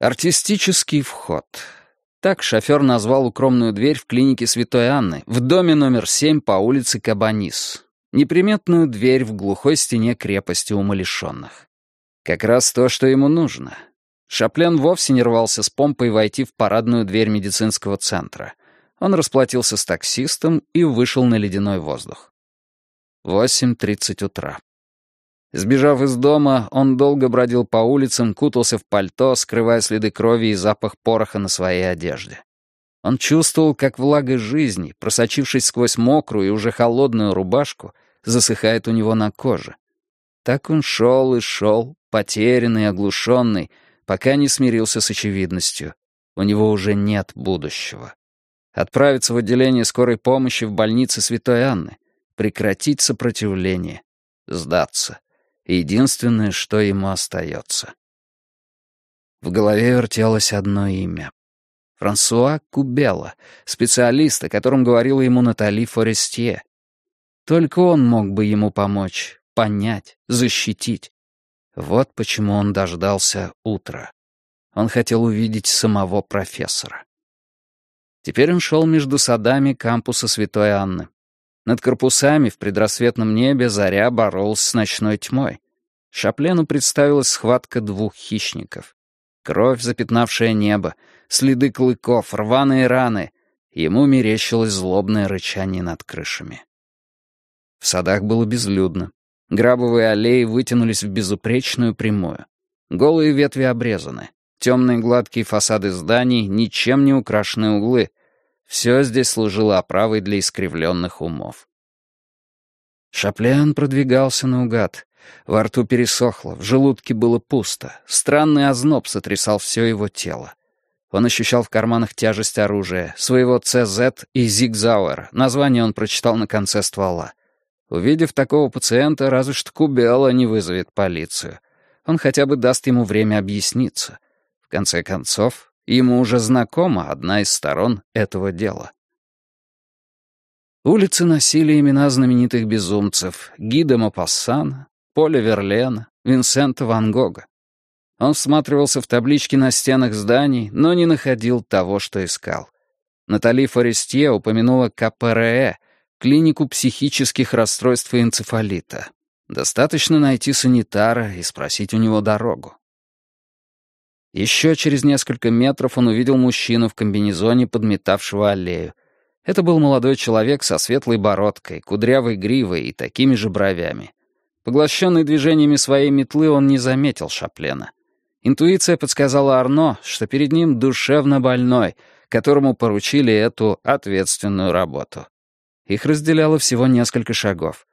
Артистический вход. Так шофер назвал укромную дверь в клинике Святой Анны в доме номер 7 по улице Кабанис. Неприметную дверь в глухой стене крепости умалишенных. Как раз то, что ему нужно. Шаплен вовсе не рвался с помпой войти в парадную дверь медицинского центра. Он расплатился с таксистом и вышел на ледяной воздух. 8.30 утра. Сбежав из дома, он долго бродил по улицам, кутался в пальто, скрывая следы крови и запах пороха на своей одежде. Он чувствовал, как влага жизни, просочившись сквозь мокрую и уже холодную рубашку, засыхает у него на коже. Так он шел и шел, потерянный, оглушенный, пока не смирился с очевидностью. У него уже нет будущего. Отправиться в отделение скорой помощи в больнице Святой Анны, прекратить сопротивление, сдаться — Единственное, что ему остается. В голове вертелось одно имя. Франсуа Кубела, специалист, о котором говорила ему Натали Форестье. Только он мог бы ему помочь, понять, защитить. Вот почему он дождался утра. Он хотел увидеть самого профессора. Теперь он шел между садами кампуса Святой Анны. Над корпусами в предрассветном небе заря боролась с ночной тьмой. Шаплену представилась схватка двух хищников. Кровь, запятнавшая небо, следы клыков, рваные раны. Ему мерещилось злобное рычание над крышами. В садах было безлюдно. Грабовые аллеи вытянулись в безупречную прямую. Голые ветви обрезаны. Темные гладкие фасады зданий, ничем не украшенные углы. Все здесь служило оправой для искривленных умов. Шаплен продвигался наугад. Во рту пересохло, в желудке было пусто. Странный озноб сотрясал все его тело. Он ощущал в карманах тяжесть оружия, своего ЦЗ и Зигзауэр. Название он прочитал на конце ствола. Увидев такого пациента, разве что Кубела не вызовет полицию. Он хотя бы даст ему время объясниться. В конце концов, Ему уже знакома одна из сторон этого дела. Улицы носили имена знаменитых безумцев — Гида Мопассана, Поля Верлена, Винсента Ван Гога. Он всматривался в таблички на стенах зданий, но не находил того, что искал. Натали Форестье упомянула КПРЭ, клинику психических расстройств и энцефалита. Достаточно найти санитара и спросить у него дорогу. Еще через несколько метров он увидел мужчину в комбинезоне, подметавшего аллею. Это был молодой человек со светлой бородкой, кудрявой гривой и такими же бровями. Поглощенный движениями своей метлы, он не заметил Шаплена. Интуиция подсказала Арно, что перед ним душевно больной, которому поручили эту ответственную работу. Их разделяло всего несколько шагов.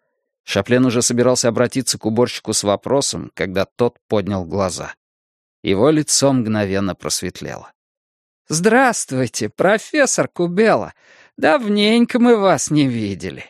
Шаплен уже собирался обратиться к уборщику с вопросом, когда тот поднял глаза. Его лицо мгновенно просветлело. «Здравствуйте, профессор Кубела. Давненько мы вас не видели».